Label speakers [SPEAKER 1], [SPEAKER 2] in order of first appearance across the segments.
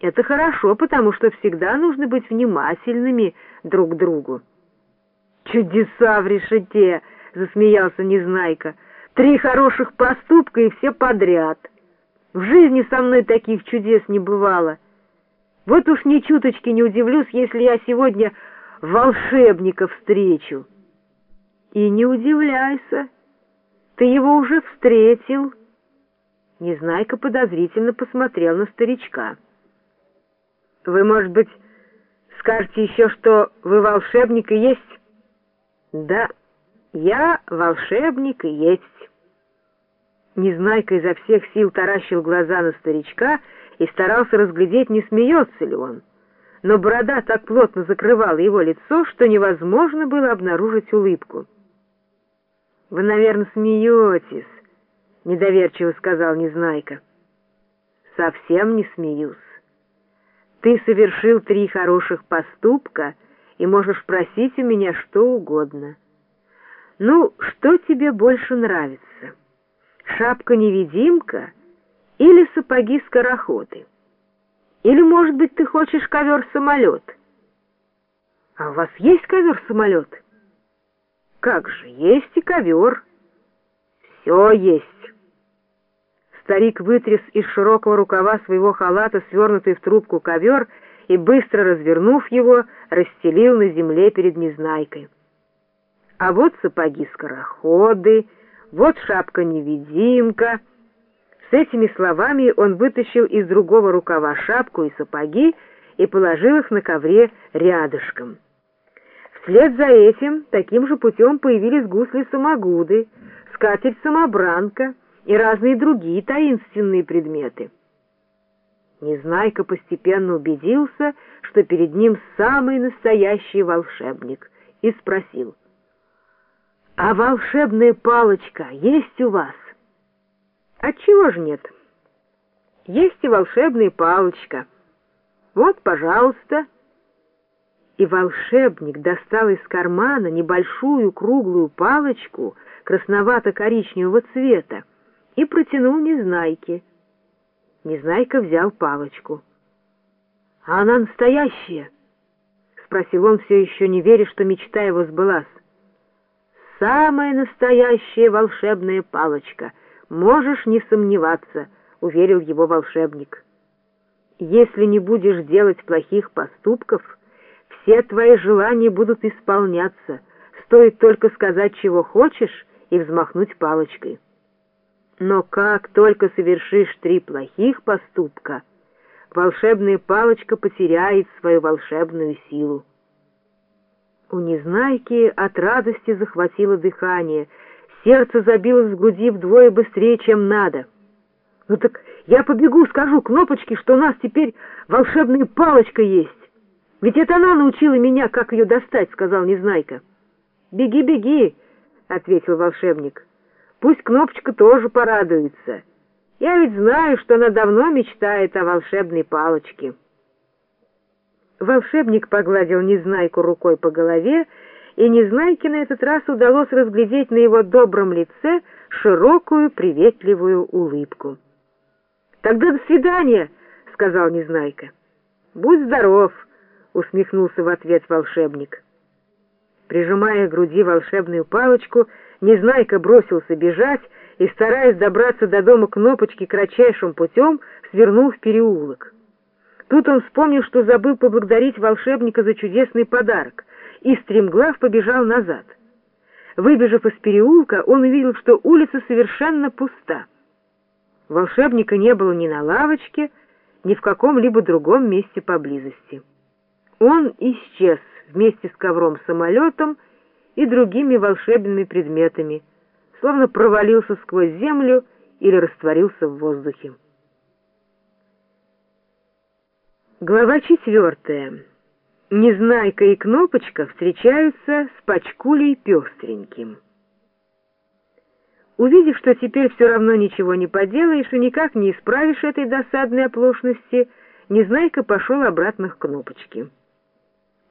[SPEAKER 1] Это хорошо, потому что всегда нужно быть внимательными друг к другу. «Чудеса в решете!» — засмеялся Незнайка. «Три хороших поступка и все подряд. В жизни со мной таких чудес не бывало. Вот уж ни чуточки не удивлюсь, если я сегодня волшебника встречу». «И не удивляйся, ты его уже встретил». Незнайка подозрительно посмотрел на старичка. Вы, может быть, скажете еще, что вы волшебник и есть? Да, я волшебник и есть. Незнайка изо всех сил таращил глаза на старичка и старался разглядеть, не смеется ли он. Но борода так плотно закрывала его лицо, что невозможно было обнаружить улыбку. «Вы, наверное, смеетесь», — недоверчиво сказал Незнайка. «Совсем не смеюсь. Ты совершил три хороших поступка и можешь просить у меня что угодно. Ну, что тебе больше нравится? Шапка-невидимка или сапоги-скороходы? Или, может быть, ты хочешь ковер-самолет? А у вас есть ковер-самолет? Как же, есть и ковер. Все есть. Старик вытряс из широкого рукава своего халата свернутый в трубку ковер и, быстро развернув его, расстелил на земле перед Незнайкой. А вот сапоги-скороходы, вот шапка-невидимка. С этими словами он вытащил из другого рукава шапку и сапоги и положил их на ковре рядышком. Вслед за этим таким же путем появились гусли-самогуды, скатерть-самобранка — и разные другие таинственные предметы. Незнайка постепенно убедился, что перед ним самый настоящий волшебник, и спросил, «А волшебная палочка есть у вас?» «Отчего же нет?» «Есть и волшебная палочка. Вот, пожалуйста». И волшебник достал из кармана небольшую круглую палочку красновато-коричневого цвета, и протянул Незнайке. Незнайка взял палочку. «А она настоящая?» — спросил он, все еще не веря, что мечта его сбылась. «Самая настоящая волшебная палочка. Можешь не сомневаться», — уверил его волшебник. «Если не будешь делать плохих поступков, все твои желания будут исполняться. Стоит только сказать, чего хочешь, и взмахнуть палочкой». Но как только совершишь три плохих поступка, волшебная палочка потеряет свою волшебную силу. У Незнайки от радости захватило дыхание, сердце забилось в груди вдвое быстрее, чем надо. «Ну так я побегу, скажу Кнопочке, что у нас теперь волшебная палочка есть. Ведь это она научила меня, как ее достать», — сказал Незнайка. «Беги, беги», — ответил волшебник. Пусть Кнопочка тоже порадуется. Я ведь знаю, что она давно мечтает о волшебной палочке. Волшебник погладил Незнайку рукой по голове, и Незнайке на этот раз удалось разглядеть на его добром лице широкую приветливую улыбку. «Тогда до свидания!» — сказал Незнайка. «Будь здоров!» — усмехнулся в ответ волшебник. Прижимая к груди волшебную палочку, Незнайка бросился бежать и, стараясь добраться до дома Кнопочки кратчайшим путем, свернул в переулок. Тут он вспомнил, что забыл поблагодарить волшебника за чудесный подарок, и стремглав побежал назад. Выбежав из переулка, он увидел, что улица совершенно пуста. Волшебника не было ни на лавочке, ни в каком-либо другом месте поблизости. Он исчез вместе с ковром-самолетом и другими волшебными предметами, словно провалился сквозь землю или растворился в воздухе. Глава четвертая. Незнайка и Кнопочка встречаются с Пачкулей Пестреньким. Увидев, что теперь все равно ничего не поделаешь и никак не исправишь этой досадной оплошности, Незнайка пошел обратно к Кнопочке.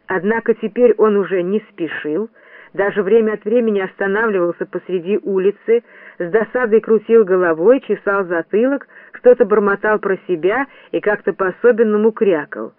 [SPEAKER 1] Однако теперь он уже не спешил, Даже время от времени останавливался посреди улицы, с досадой крутил головой, чесал затылок, что-то бормотал про себя и как-то по-особенному крякал.